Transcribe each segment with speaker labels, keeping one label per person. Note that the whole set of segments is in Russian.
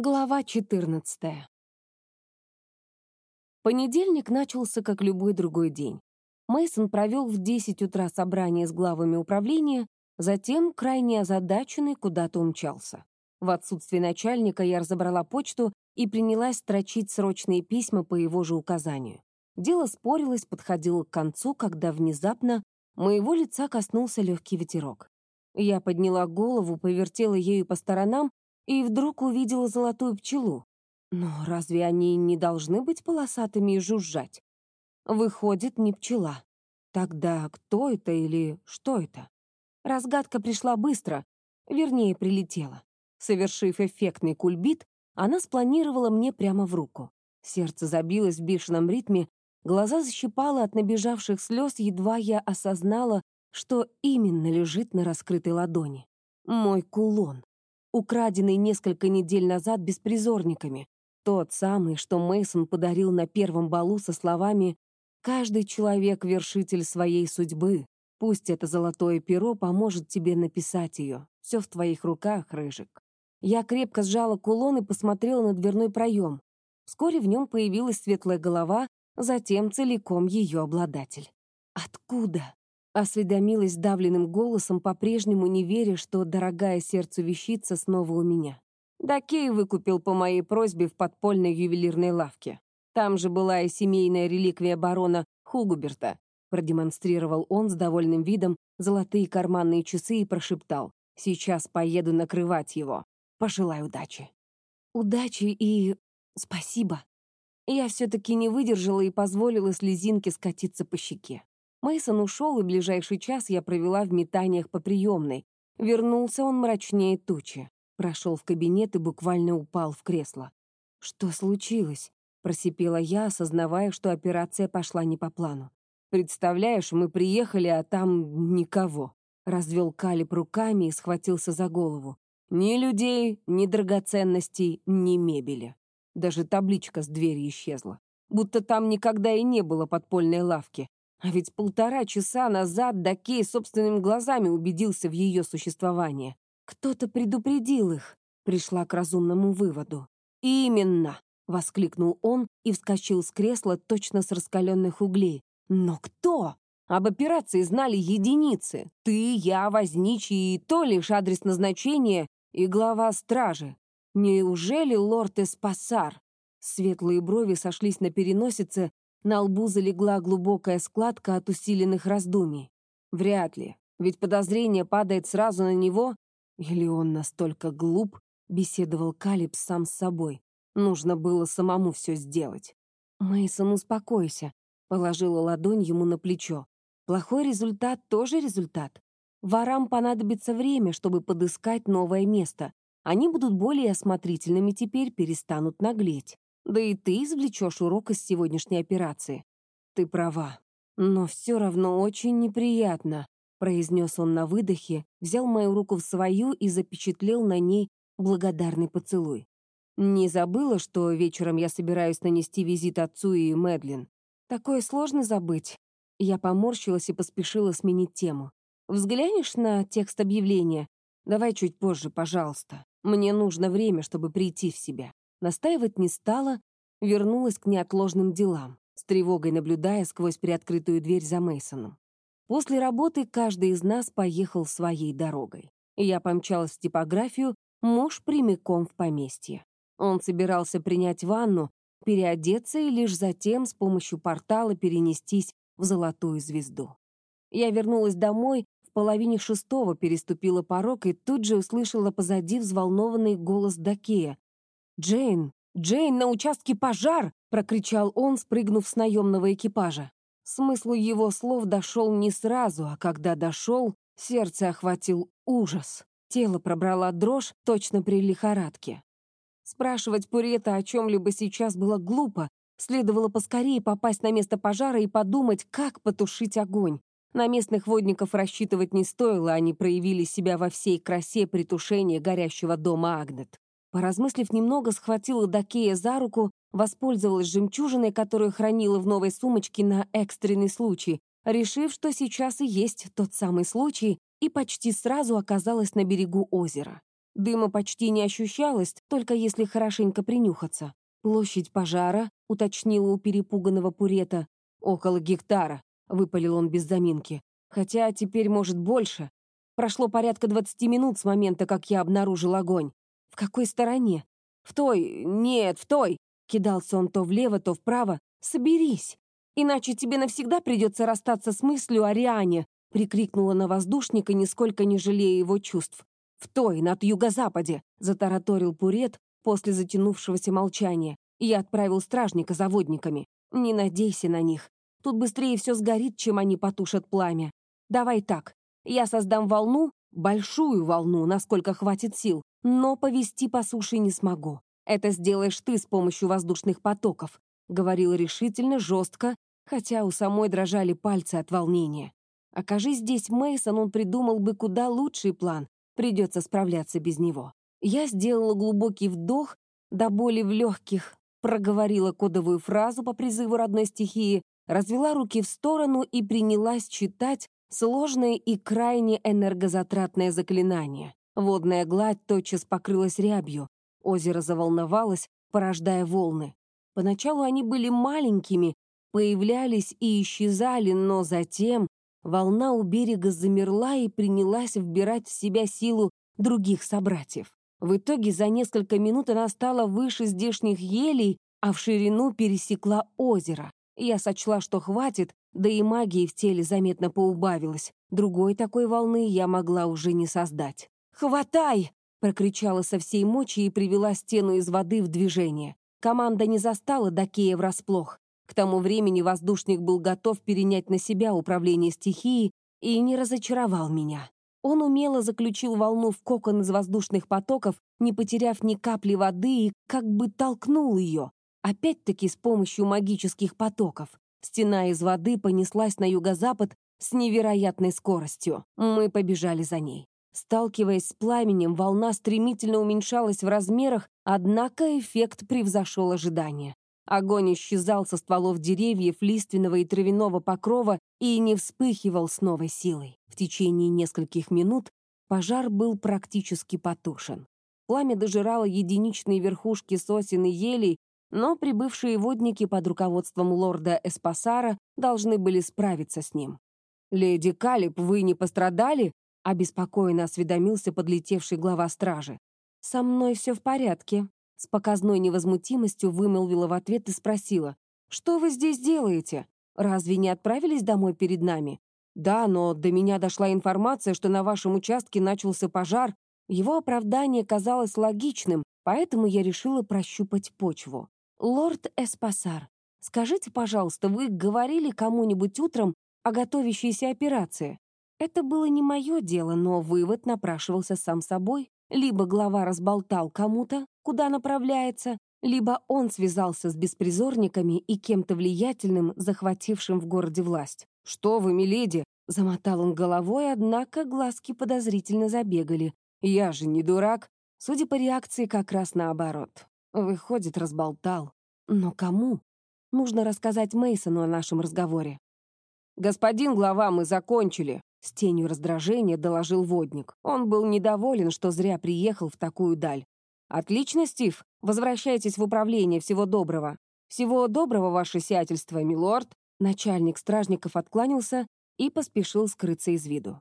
Speaker 1: Глава 14. Понедельник начался как любой другой день. Мейсон провел в 10 утра собрание с главами управления, затем, крайне озадаченный, куда-то умчался. В отсутствие начальника я разобрала почту и принялась строчить срочные письма по его же указанию. Дело спорилось, подходило к концу, когда внезапно моего лица коснулся легкий ветерок. Я подняла голову, повертела ею по сторонам и вдруг увидела золотую пчелу. Но разве они не должны быть полосатыми и жужжать? Выходит, не пчела. Тогда кто это или что это? Разгадка пришла быстро, вернее, прилетела. Совершив эффектный кульбит, она спланировала мне прямо в руку. Сердце забилось в бешеном ритме, глаза защипало от набежавших слез, едва я осознала, что именно лежит на раскрытой ладони. Мой кулон украденный несколько недель назад беспризорниками. Тот самый, что Мейсон подарил на первом балу со словами «Каждый человек — вершитель своей судьбы. Пусть это золотое перо поможет тебе написать ее. Все в твоих руках, Рыжик». Я крепко сжала кулон и посмотрела на дверной проем. Вскоре в нем появилась светлая голова, затем целиком ее обладатель. Откуда? Осведомилась давленным голосом, по-прежнему не веря, что дорогая сердцу вещица снова у меня. Дакей выкупил по моей просьбе в подпольной ювелирной лавке. Там же была и семейная реликвия барона Хугуберта. Продемонстрировал он с довольным видом золотые карманные часы и прошептал. «Сейчас поеду накрывать его. Пожелай удачи». «Удачи и... спасибо». Я все-таки не выдержала и позволила слезинке скатиться по щеке. Мейсон ушел, и ближайший час я провела в метаниях по приемной. Вернулся он мрачнее тучи. Прошел в кабинет и буквально упал в кресло. «Что случилось?» — просипела я, осознавая, что операция пошла не по плану. «Представляешь, мы приехали, а там никого». Развел Калиб руками и схватился за голову. Ни людей, ни драгоценностей, ни мебели. Даже табличка с двери исчезла. Будто там никогда и не было подпольной лавки. А ведь полтора часа назад Дакей собственными глазами убедился в ее существовании. Кто-то предупредил их, пришла к разумному выводу. «Именно!» — воскликнул он и вскочил с кресла точно с раскаленных углей. «Но кто?» Об операции знали единицы. Ты, я, возничий и то лишь адрес назначения и глава стражи. Неужели лорд Эспасар? Светлые брови сошлись на переносице, на лбу залегла глубокая складка от усиленных раздумий. Вряд ли, ведь подозрение падает сразу на него. Или он настолько глуп, беседовал Калиб сам с собой. Нужно было самому все сделать. Мейсон, успокойся, положила ладонь ему на плечо. Плохой результат тоже результат. Ворам понадобится время, чтобы подыскать новое место. Они будут более осмотрительными теперь, перестанут наглеть. Да и ты извлечешь урок из сегодняшней операции. Ты права. Но все равно очень неприятно, произнес он на выдохе, взял мою руку в свою и запечатлел на ней благодарный поцелуй. Не забыла, что вечером я собираюсь нанести визит отцу и Мэдлин. Такое сложно забыть. Я поморщилась и поспешила сменить тему. Взглянешь на текст объявления? Давай чуть позже, пожалуйста. Мне нужно время, чтобы прийти в себя. Настаивать не стала, вернулась к неотложным делам, с тревогой наблюдая сквозь приоткрытую дверь за Мейсоном. После работы каждый из нас поехал своей дорогой. Я помчалась в типографию, муж прямиком в поместье. Он собирался принять ванну, переодеться и лишь затем с помощью портала перенестись в золотую звезду. Я вернулась домой, в половине шестого переступила порог и тут же услышала позади взволнованный голос Дакея. «Джейн! Джейн, на участке пожар!» — прокричал он, спрыгнув с наемного экипажа. Смысл его слов дошел не сразу, а когда дошел, сердце охватил ужас. Тело пробрала дрожь точно при лихорадке. Спрашивать Пурета о чем-либо сейчас было глупо, следовало поскорее попасть на место пожара и подумать, как потушить огонь. На местных водников рассчитывать не стоило, они проявили себя во всей красе при тушении горящего дома Агнет. Поразмыслив немного, схватила Дакея за руку, воспользовалась жемчужиной, которую хранила в новой сумочке на экстренный случай, решив, что сейчас и есть тот самый случай, и почти сразу оказалась на берегу озера. Дыма почти не ощущалось, только если хорошенько принюхаться. «Площадь пожара», — уточнила у перепуганного Пурета. «Около гектара», — выпалил он без заминки. «Хотя теперь, может, больше. Прошло порядка двадцати минут с момента, как я обнаружил огонь. Какой стороне? В той... Нет, в той!» Кидался он то влево, то вправо. «Соберись! Иначе тебе навсегда придется расстаться с мыслью о Риане!» прикрикнула на воздушника, нисколько не жалея его чувств. «В той, над юго-западе!» — затараторил Пурет после затянувшегося молчания. Я отправил стражника за водниками. Не надейся на них. Тут быстрее все сгорит, чем они потушат пламя. Давай так. Я создам волну, большую волну, насколько хватит сил, но повести по суше не смогу. Это сделаешь ты с помощью воздушных потоков», — говорил решительно, жестко, хотя у самой дрожали пальцы от волнения. Окажись здесь Мейсон, он придумал бы куда лучший план. Придется справляться без него. Я сделала глубокий вдох, до боли в легких, проговорила кодовую фразу по призыву родной стихии, развела руки в сторону и принялась читать сложное и крайне энергозатратное заклинание. Водная гладь тотчас покрылась рябью. Озеро заволновалось, порождая волны. Поначалу они были маленькими, появлялись и исчезали, но затем волна у берега замерла и принялась вбирать в себя силу других собратьев. В итоге за несколько минут она стала выше здешних елей, а в ширину пересекла озеро. Я сочла, что хватит, да и магии в теле заметно поубавилась. Другой такой волны я могла уже не создать. «Хватай!» — прокричала со всей мочи и привела стену из воды в движение. Команда не застала Дакея врасплох. К тому времени воздушник был готов перенять на себя управление стихией и не разочаровал меня. Он умело заключил волну в кокон из воздушных потоков, не потеряв ни капли воды и как бы толкнул ее. Опять-таки с помощью магических потоков. Стена из воды понеслась на юго-запад с невероятной скоростью. Мы побежали за ней. Сталкиваясь с пламенем, волна стремительно уменьшалась в размерах, однако эффект превзошел ожидания. Огонь исчезал со стволов деревьев, лиственного и травяного покрова и не вспыхивал с новой силой. В течение нескольких минут пожар был практически потушен. Пламя дожирало единичные верхушки сосен и елей, но прибывшие водники под руководством лорда Эспасара должны были справиться с ним. «Леди Калиб, вы не пострадали?» — обеспокоенно осведомился подлетевший глава стражи. «Со мной все в порядке», с показной невозмутимостью вымолвила в ответ и спросила, «Что вы здесь делаете? Разве не отправились домой перед нами?» «Да, но до меня дошла информация, что на вашем участке начался пожар. Его оправдание казалось логичным, поэтому я решила прощупать почву. Лорд Эспасар, скажите, пожалуйста, вы говорили кому-нибудь утром о готовящейся операции?» Это было не мое дело, но вывод напрашивался сам собой. Либо глава разболтал кому-то, куда направляется, либо он связался с беспризорниками и кем-то влиятельным, захватившим в городе власть. «Что вы, миледи?» — замотал он головой, однако глазки подозрительно забегали. «Я же не дурак». Судя по реакции, как раз наоборот. Выходит, разболтал. Но кому? Нужно рассказать Мейсону о нашем разговоре. «Господин глава, мы закончили», с тенью раздражения доложил водник. Он был недоволен, что зря приехал в такую даль. «Отлично, Стив. Возвращайтесь в управление. Всего доброго». «Всего доброго, ваше сиятельство, милорд». Начальник стражников откланялся и поспешил скрыться из виду.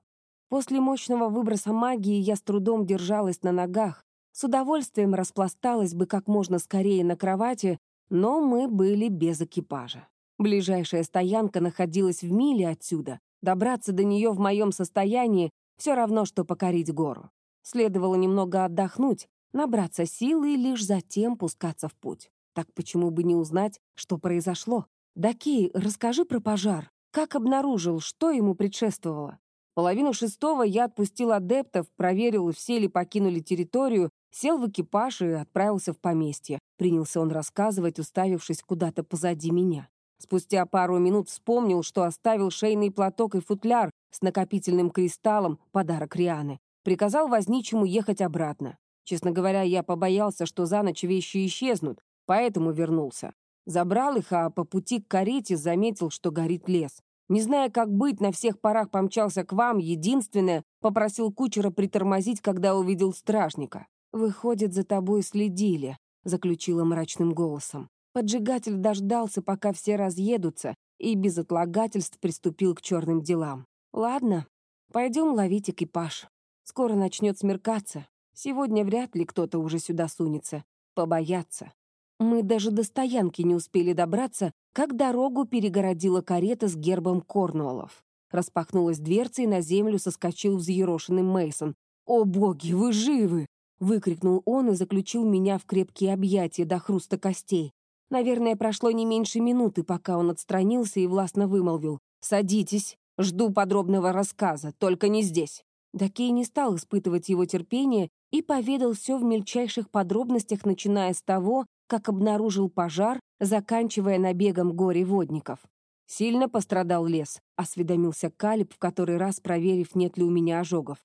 Speaker 1: После мощного выброса магии я с трудом держалась на ногах, с удовольствием распласталась бы как можно скорее на кровати, но мы были без экипажа. Ближайшая стоянка находилась в миле отсюда, Добраться до нее в моем состоянии все равно, что покорить гору. Следовало немного отдохнуть, набраться силы и лишь затем пускаться в путь. Так почему бы не узнать, что произошло? Даки, расскажи про пожар. Как обнаружил, что ему предшествовало? Половину шестого я отпустил адептов, проверил, все ли покинули территорию, сел в экипаж и отправился в поместье. Принялся он рассказывать, уставившись куда-то позади меня. Спустя пару минут вспомнил, что оставил шейный платок и футляр с накопительным кристаллом, подарок Рианы. Приказал возничему ехать обратно. Честно говоря, я побоялся, что за ночь вещи исчезнут, поэтому вернулся. Забрал их, а по пути к карете заметил, что горит лес. Не зная, как быть, на всех парах помчался к вам, единственное, попросил кучера притормозить, когда увидел стражника. «Выходит, за тобой следили», — заключила мрачным голосом. Поджигатель дождался, пока все разъедутся, и без отлагательств приступил к черным делам. «Ладно, пойдем ловить экипаж. Скоро начнет смеркаться. Сегодня вряд ли кто-то уже сюда сунется. Побояться». Мы даже до стоянки не успели добраться, как дорогу перегородила карета с гербом Корнуоллов. Распахнулась дверца, и на землю соскочил взъерошенный Мейсон. «О боги, вы живы!» — выкрикнул он и заключил меня в крепкие объятия до хруста костей. Наверное, прошло не меньше минуты, пока он отстранился и властно вымолвил. «Садитесь, жду подробного рассказа, только не здесь». Дакей не стал испытывать его терпение и поведал все в мельчайших подробностях, начиная с того, как обнаружил пожар, заканчивая набегом горе-водников. «Сильно пострадал лес», — осведомился Калиб, в который раз проверив, нет ли у меня ожогов.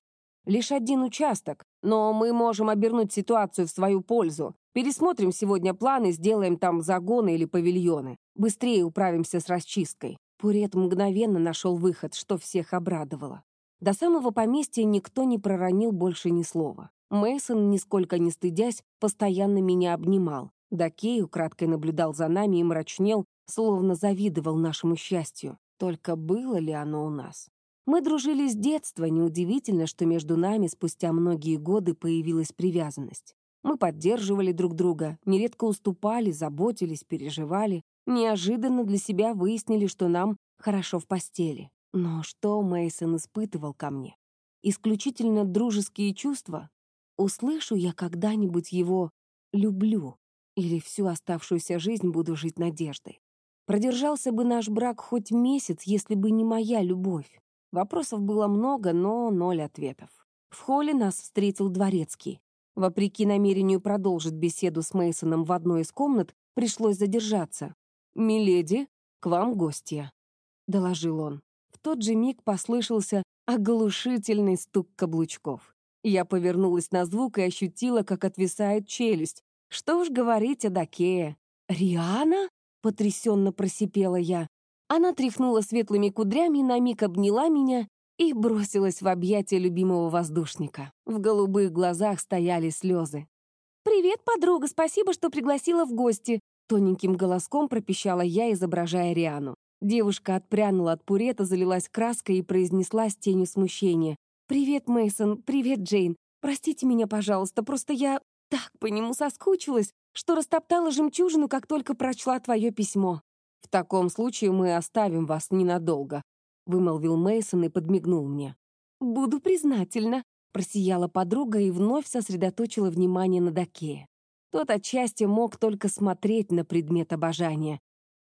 Speaker 1: «Лишь один участок, но мы можем обернуть ситуацию в свою пользу. Пересмотрим сегодня планы, сделаем там загоны или павильоны. Быстрее управимся с расчисткой». Пурет мгновенно нашел выход, что всех обрадовало. До самого поместья никто не проронил больше ни слова. Мейсон, нисколько не стыдясь, постоянно меня обнимал. Дакей украдкой наблюдал за нами и мрачнел, словно завидовал нашему счастью. Только было ли оно у нас? Мы дружили с детства, неудивительно, что между нами спустя многие годы появилась привязанность. Мы поддерживали друг друга, нередко уступали, заботились, переживали. Неожиданно для себя выяснили, что нам хорошо в постели. Но что Мейсон испытывал ко мне? Исключительно дружеские чувства? Услышу я когда-нибудь его «люблю»? Или всю оставшуюся жизнь буду жить надеждой. Продержался бы наш брак хоть месяц, если бы не моя любовь. Вопросов было много, но ноль ответов. В холле нас встретил дворецкий. Вопреки намерению продолжить беседу с Мейсоном в одной из комнат, пришлось задержаться. «Миледи, к вам гостья», — доложил он. В тот же миг послышался оглушительный стук каблучков. Я повернулась на звук и ощутила, как отвисает челюсть, что уж говорить о Дакее. «Риана?» — потрясенно просипела я. Она тряхнула светлыми кудрями, на миг обняла меня и бросилась в объятия любимого воздушника. В голубых глазах стояли слезы. «Привет, подруга, спасибо, что пригласила в гости», — тоненьким голоском пропищала я, изображая Риану. Девушка отпрянула от пурета, залилась краской и произнесла с тенью смущения. «Привет, Мейсон, привет, Джейн. Простите меня, пожалуйста, просто я так по нему соскучилась, что растоптала жемчужину, как только прочла твое письмо. В таком случае мы оставим вас ненадолго, вымолвил Мейсон и подмигнул мне. Буду признательна, просияла подруга и вновь сосредоточила внимание на Дакее. Тот отчасти мог только смотреть на предмет обожания.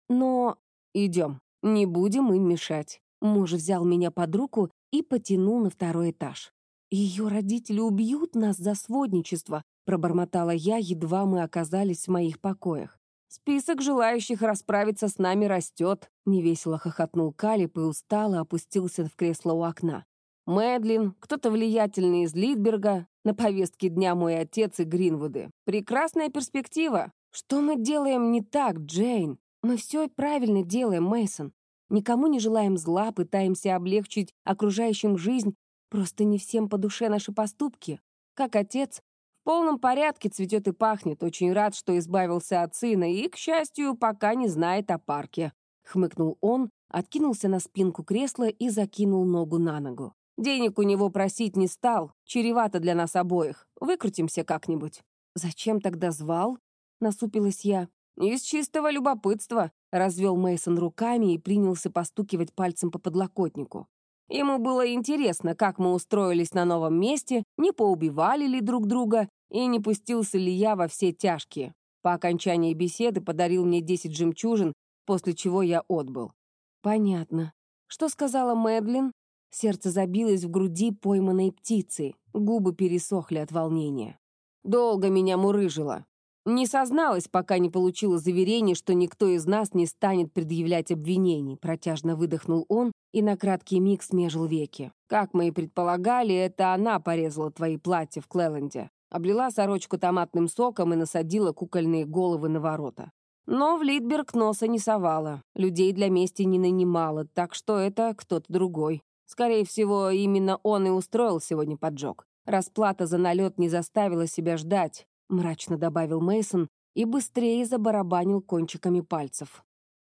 Speaker 1: Но идем, не будем им мешать. Муж взял меня под руку и потянул на второй этаж. Ее родители убьют нас за сводничество, пробормотала я, едва мы оказались в моих покоях. «Список желающих расправиться с нами растет», — невесело хохотнул Калип и устало опустился в кресло у окна. «Мэдлин, кто-то влиятельный из Литберга, на повестке дня мой отец и Гринвуды. Прекрасная перспектива. Что мы делаем не так, Джейн? Мы все правильно делаем, Мейсон. Никому не желаем зла, пытаемся облегчить окружающим жизнь, просто не всем по душе наши поступки. Как отец, в полном порядке цветет и пахнет, очень рад, что избавился от сына и, к счастью, пока не знает о парке. Хмыкнул он, откинулся на спинку кресла и закинул ногу на ногу. Денег у него просить не стал, чревато для нас обоих. Выкрутимся как-нибудь. Зачем тогда звал? Насупилась я. Из чистого любопытства. Развел Мейсон руками и принялся постукивать пальцем по подлокотнику. Ему было интересно, как мы устроились на новом месте, не поубивали ли друг друга и не пустился ли я во все тяжкие. По окончании беседы подарил мне 10 жемчужин, после чего я отбыл. Понятно. Что сказала Мэдлин? Сердце забилось в груди пойманной птицы, губы пересохли от волнения. Долго меня мурыжило. Не созналась, пока не получила заверение, что никто из нас не станет предъявлять обвинений. Протяжно выдохнул он и на краткий миг смежил веки. Как мы и предполагали, это она порезала твои платья в Клэлленде. Облила сорочку томатным соком и насадила кукольные головы на ворота. Но в Литберг носа не совала, людей для мести не нанимала, так что это кто-то другой. Скорее всего, именно он и устроил сегодня поджог. Расплата за налет не заставила себя ждать, мрачно добавил Мейсон и быстрее забарабанил кончиками пальцев.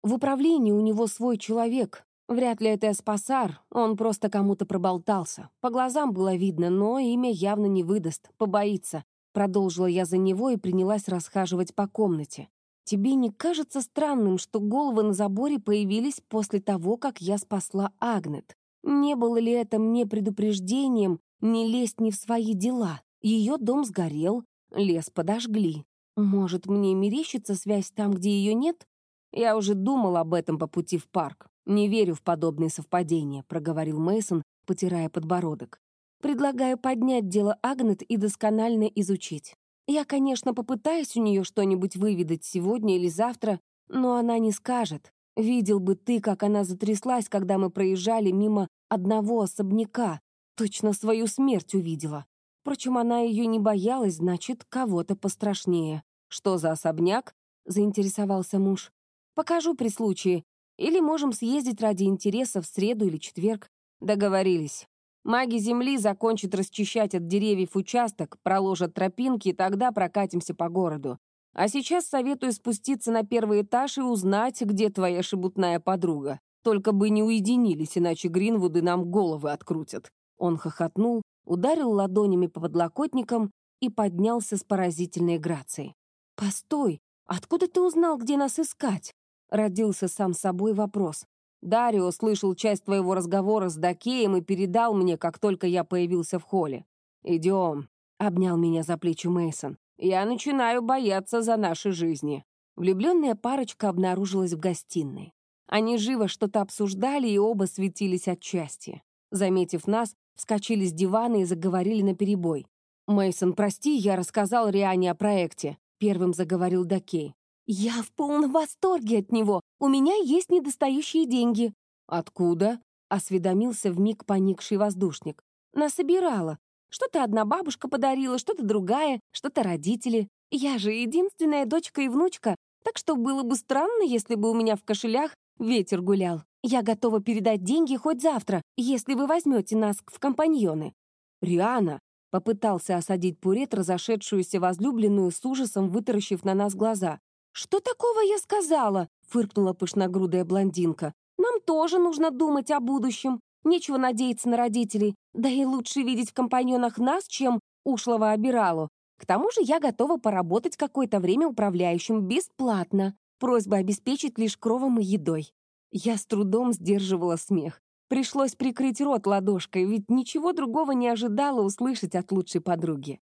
Speaker 1: В управлении у него свой человек. Вряд ли это Эспасар, он просто кому-то проболтался. По глазам было видно, но имя явно не выдаст, побоится. Продолжила я за него и принялась расхаживать по комнате. Тебе не кажется странным, что головы на заборе появились после того, как я спасла Агнет? Не было ли это мне предупреждением не лезть не в свои дела? Ее дом сгорел, лес подожгли. Может, мне мерещится связь там, где ее нет? Я уже думал об этом по пути в парк. Не верю в подобные совпадения, проговорил Мейсон, потирая подбородок. Предлагаю поднять дело Агнет и досконально изучить. Я, конечно, попытаюсь у нее что-нибудь выведать сегодня или завтра, но она не скажет. Видел бы ты, как она затряслась, когда мы проезжали мимо одного особняка. Точно свою смерть увидела. Впрочем, она ее не боялась, значит, кого-то пострашнее. «Что за особняк?» — заинтересовался муж. «Покажу при случае. Или можем съездить ради интереса в среду или четверг. Договорились. Маги Земли закончат расчищать от деревьев участок, проложат тропинки, и тогда прокатимся по городу. А сейчас советую спуститься на первый этаж и узнать, где твоя шебутная подруга. Только бы не уединились, иначе Гринвуды нам головы открутят». Он хохотнул, ударил ладонями по подлокотникам и поднялся с поразительной грацией. «Постой, откуда ты узнал, где нас искать?» Родился сам собой вопрос. Дарио слышал часть твоего разговора с Дакеем и передал мне, как только я появился в холле. «Идем», — обнял меня за плечи Мейсон. «Я начинаю бояться за наши жизни». Влюбленная парочка обнаружилась в гостиной. Они живо что-то обсуждали и оба светились от счастья. Заметив нас, вскочили с дивана и заговорили наперебой. Мейсон, прости, я рассказал Риане о проекте», — первым заговорил Дакей. «Я в полном восторге от него. У меня есть недостающие деньги». «Откуда?» — осведомился вмиг поникший воздушник. «Насобирала. Что-то одна бабушка подарила, что-то другая, что-то родители. Я же единственная дочка и внучка, так что было бы странно, если бы у меня в кошелях ветер гулял. Я готова передать деньги хоть завтра, если вы возьмете нас в компаньоны». «Риана!» — попытался осадить Пурет разошедшуюся возлюбленную с ужасом, вытаращив на нас глаза. «Что такого я сказала?» — фыркнула пышногрудая блондинка. «Нам тоже нужно думать о будущем. Нечего надеяться на родителей. Да и лучше видеть в компаньонах нас, чем ушлого обиралу. К тому же я готова поработать какое-то время управляющим бесплатно. Просьба обеспечить лишь кровом и едой». Я с трудом сдерживала смех. Пришлось прикрыть рот ладошкой, ведь ничего другого не ожидала услышать от лучшей подруги.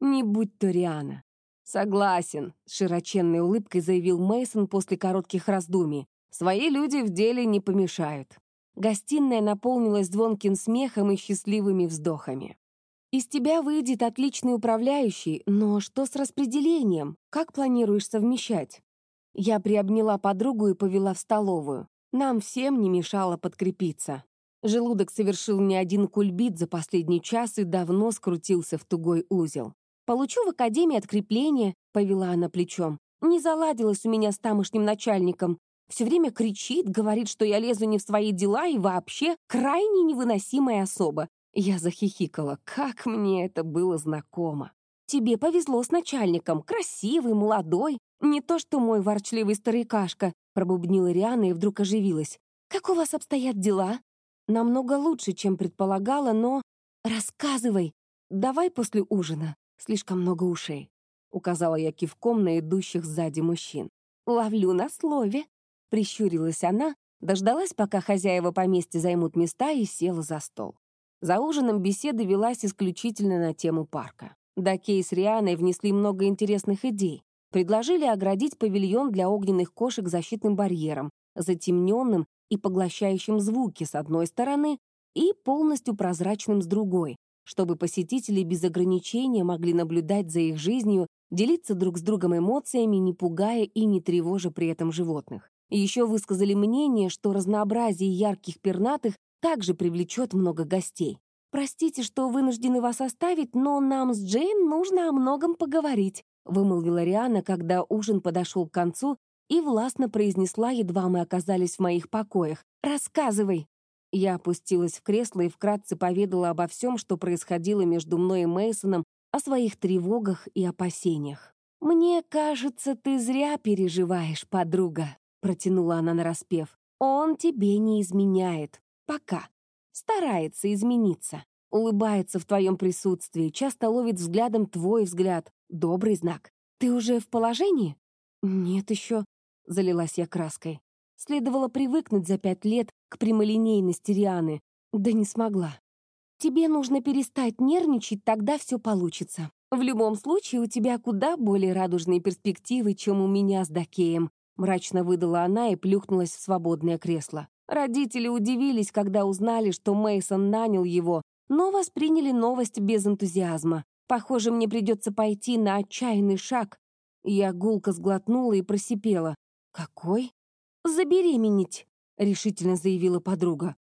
Speaker 1: Не будь то Риана. «Согласен», — с широченной улыбкой заявил Мейсон после коротких раздумий. «Свои люди в деле не помешают». Гостиная наполнилась звонким смехом и счастливыми вздохами. «Из тебя выйдет отличный управляющий, но что с распределением? Как планируешь совмещать?» Я приобняла подругу и повела в столовую. Нам всем не мешало подкрепиться. Желудок совершил не один кульбит за последний час и давно скрутился в тугой узел. Получу в академии открепление, повела она плечом. Не заладилось у меня с тамошним начальником. Все время кричит, говорит, что я лезу не в свои дела и вообще крайне невыносимая особа. Я захихикала. Как мне это было знакомо. Тебе повезло с начальником. Красивый, молодой. Не то что мой ворчливый старикашка, пробубнила Риана и вдруг оживилась. Как у вас обстоят дела? Намного лучше, чем предполагала, но... Рассказывай. Давай после ужина. Слишком много ушей», — указала я кивком на идущих сзади мужчин. «Ловлю на слове», — прищурилась она, дождалась, пока хозяева поместья займут места, и села за стол. За ужином беседа велась исключительно на тему парка. Дакей с Рианой внесли много интересных идей. Предложили оградить павильон для огненных кошек защитным барьером, затемненным и поглощающим звуки с одной стороны и полностью прозрачным с другой, чтобы посетители без ограничения могли наблюдать за их жизнью, делиться друг с другом эмоциями, не пугая и не тревожа при этом животных. Еще высказали мнение, что разнообразие ярких пернатых также привлечет много гостей. «Простите, что вынуждены вас оставить, но нам с Джейн нужно о многом поговорить», вымолвила Риана, когда ужин подошел к концу, и властно произнесла, едва мы оказались в моих покоях. «Рассказывай!» Я опустилась в кресло и вкратце поведала обо всем, что происходило между мной и Мейсоном, о своих тревогах и опасениях. «Мне кажется, ты зря переживаешь, подруга», — протянула она нараспев. «Он тебе не изменяет. Пока. Старается измениться. Улыбается в твоем присутствии, часто ловит взглядом твой взгляд. Добрый знак. Ты уже в положении?» «Нет еще», — залилась я краской. Следовало привыкнуть за пять лет к прямолинейности Рианы. Да не смогла. Тебе нужно перестать нервничать, тогда все получится. В любом случае, у тебя куда более радужные перспективы, чем у меня с Дакеем», мрачно выдала она и плюхнулась в свободное кресло. Родители удивились, когда узнали, что Мейсон нанял его, но восприняли новость без энтузиазма. Похоже, мне придется пойти на отчаянный шаг. Я гулко сглотнула и просипела. «Какой?» «Забеременеть», — решительно заявила подруга.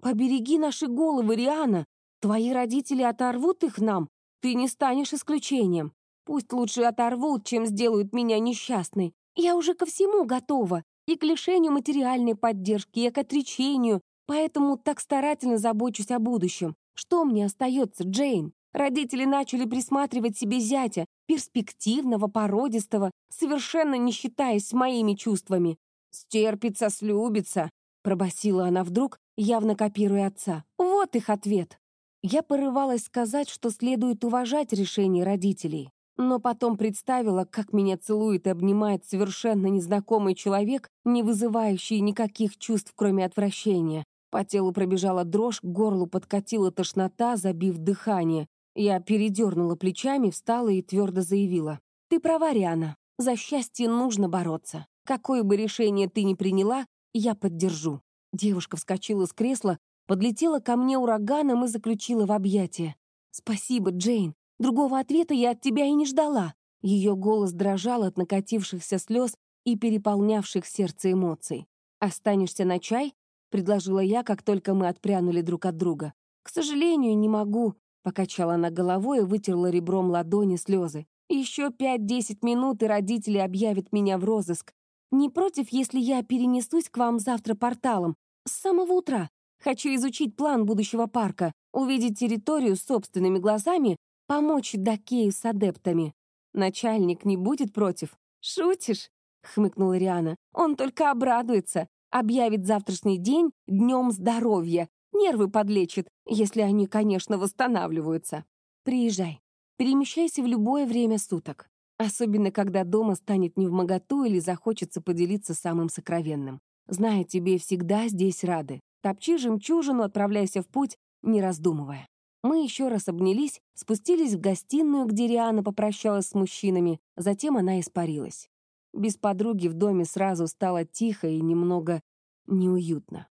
Speaker 1: «Побереги наши головы, Риана. Твои родители оторвут их нам. Ты не станешь исключением. Пусть лучше оторвут, чем сделают меня несчастной. Я уже ко всему готова. И к лишению материальной поддержки, и к отречению. Поэтому так старательно забочусь о будущем. Что мне остается, Джейн? Родители начали присматривать себе зятя, перспективного, породистого, совершенно не считаясь с моими чувствами. «Стерпится, слюбится», — пробасила она вдруг, явно копируя отца. «Вот их ответ». Я порывалась сказать, что следует уважать решение родителей, но потом представила, как меня целует и обнимает совершенно незнакомый человек, не вызывающий никаких чувств, кроме отвращения. По телу пробежала дрожь, к горлу подкатила тошнота, забив дыхание. Я передернула плечами, встала и твердо заявила. «Ты права, Риана. За счастье нужно бороться. Какое бы решение ты ни приняла, я поддержу». Девушка вскочила с кресла, подлетела ко мне ураганом и заключила в объятия. «Спасибо, Джейн. Другого ответа я от тебя и не ждала». Ее голос дрожал от накатившихся слез и переполнявших сердце эмоций. «Останешься на чай?» — предложила я, как только мы отпрянули друг от друга. «К сожалению, не могу», — покачала она головой и вытерла ребром ладони слезы. «Еще пять-десять минут, и родители объявят меня в розыск. Не против, если я перенесусь к вам завтра порталом? С самого утра. Хочу изучить план будущего парка, увидеть территорию собственными глазами, помочь Дакею с адептами. Начальник не будет против? Шутишь? Хмыкнула Риана. Он только обрадуется. Объявит завтрашний день днем здоровья. Нервы подлечит, если они, конечно, восстанавливаются. Приезжай. Перемещайся в любое время суток. Особенно, когда дома станет не в моготу или захочется поделиться самым сокровенным. Зная, тебе всегда здесь рады. Топчи жемчужину, отправляйся в путь, не раздумывая. Мы еще раз обнялись, спустились в гостиную, где Риана попрощалась с мужчинами, затем она испарилась. Без подруги в доме сразу стало тихо и немного неуютно.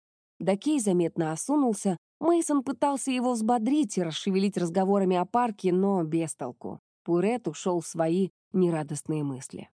Speaker 1: Дакей заметно осунулся, Мейсон пытался его взбодрить и расшевелить разговорами о парке, но без толку. Пурет ушел в свои нерадостные мысли.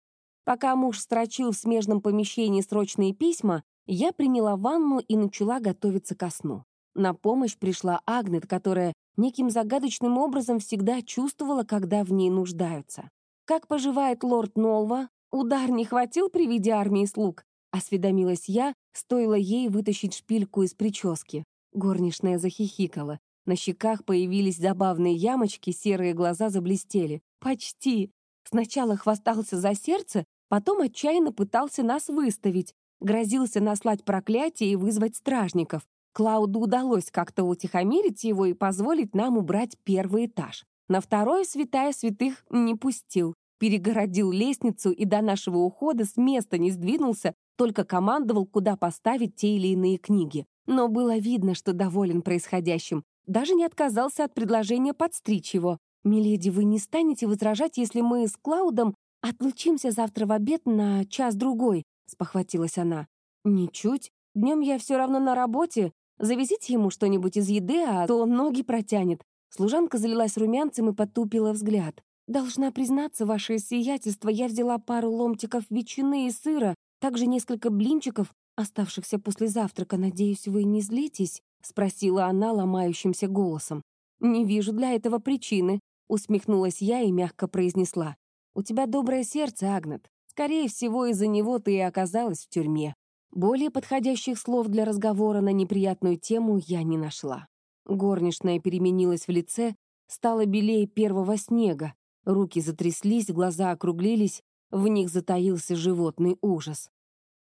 Speaker 1: Пока муж строчил в смежном помещении срочные письма, я приняла ванну и начала готовиться ко сну. На помощь пришла Агнет, которая неким загадочным образом всегда чувствовала, когда в ней нуждаются. «Как поживает лорд Нолва? Удар не хватил при виде армии слуг?» — осведомилась я, стоило ей вытащить шпильку из прически. Горничная захихикала. На щеках появились забавные ямочки, серые глаза заблестели. «Почти!» Сначала хвастался за сердце, потом отчаянно пытался нас выставить. Грозился наслать проклятие и вызвать стражников. Клауду удалось как-то утихомирить его и позволить нам убрать первый этаж. На второй святая святых не пустил. Перегородил лестницу и до нашего ухода с места не сдвинулся, только командовал, куда поставить те или иные книги. Но было видно, что доволен происходящим. Даже не отказался от предложения подстричь его. «Миледи, вы не станете возражать, если мы с Клаудом отлучимся завтра в обед на час-другой?» — спохватилась она. «Ничуть. Днем я все равно на работе. Завезите ему что-нибудь из еды, а то ноги протянет». Служанка залилась румянцем и потупила взгляд. «Должна признаться, ваше сиятельство, я взяла пару ломтиков ветчины и сыра, также несколько блинчиков, оставшихся после завтрака. Надеюсь, вы не злитесь?» — спросила она ломающимся голосом. «Не вижу для этого причины», — усмехнулась я и мягко произнесла. «У тебя доброе сердце, Агнет. Скорее всего, из-за него ты и оказалась в тюрьме. Более подходящих слов для разговора на неприятную тему я не нашла. Горничная переменилась в лице, стала белее первого снега. Руки затряслись, глаза округлились, в них затаился животный ужас.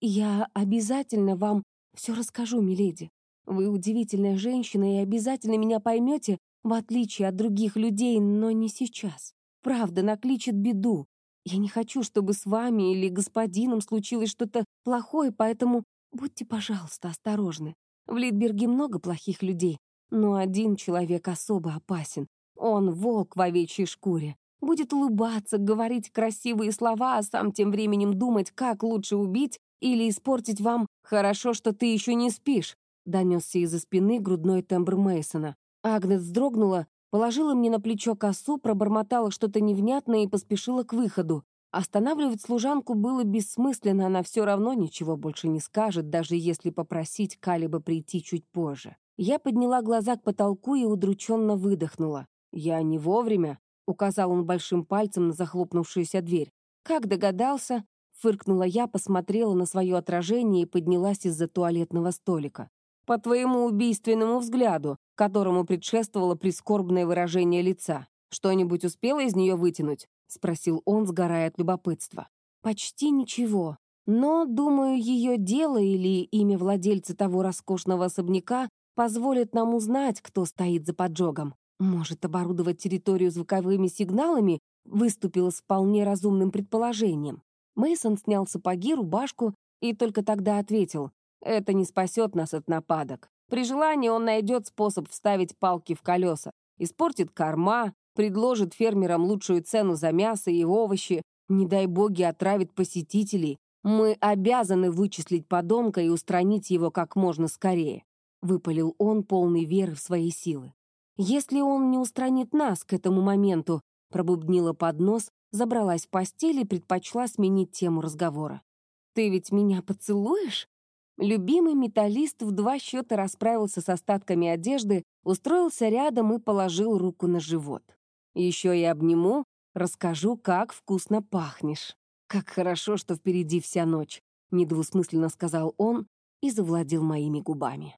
Speaker 1: «Я обязательно вам все расскажу, миледи. Вы удивительная женщина и обязательно меня поймете, в отличие от других людей, но не сейчас. Правда накличет беду. Я не хочу, чтобы с вами или господином случилось что-то плохое, поэтому будьте, пожалуйста, осторожны. В Литберге много плохих людей, но один человек особо опасен. Он волк в овечьей шкуре. Будет улыбаться, говорить красивые слова, а сам тем временем думать, как лучше убить или испортить вам «хорошо, что ты еще не спишь», донесся из-за спины грудной тембр Мейсона. Агнес вздрогнула, положила мне на плечо косу, пробормотала что-то невнятное и поспешила к выходу. Останавливать служанку было бессмысленно, она все равно ничего больше не скажет, даже если попросить Калиба прийти чуть позже. Я подняла глаза к потолку и удрученно выдохнула. «Я не вовремя», — указал он большим пальцем на захлопнувшуюся дверь. «Как догадался?» — фыркнула я, посмотрела на свое отражение и поднялась из-за туалетного столика. «По твоему убийственному взгляду, которому предшествовало прискорбное выражение лица. Что-нибудь успела из нее вытянуть?» — спросил он, сгорая от любопытства. «Почти ничего. Но, думаю, ее дело или имя владельца того роскошного особняка позволит нам узнать, кто стоит за поджогом. Может, оборудовать территорию звуковыми сигналами выступило с вполне разумным предположением. Мейсон снял сапоги, рубашку и только тогда ответил, «Это не спасет нас от нападок. При желании он найдет способ вставить палки в колеса, испортит корма, предложит фермерам лучшую цену за мясо и овощи, не дай боги отравит посетителей. Мы обязаны вычислить подонка и устранить его как можно скорее выпалил он, полный веры в свои силы. «Если он не устранит нас к этому моменту», пробубнила под нос, забралась в постель и предпочла сменить тему разговора. «Ты ведь меня поцелуешь?» Любимый металлист в два счета расправился с остатками одежды, устроился рядом и положил руку на живот. «Еще и обниму, расскажу, как вкусно пахнешь. Как хорошо, что впереди вся ночь», — недвусмысленно сказал он и завладел моими губами.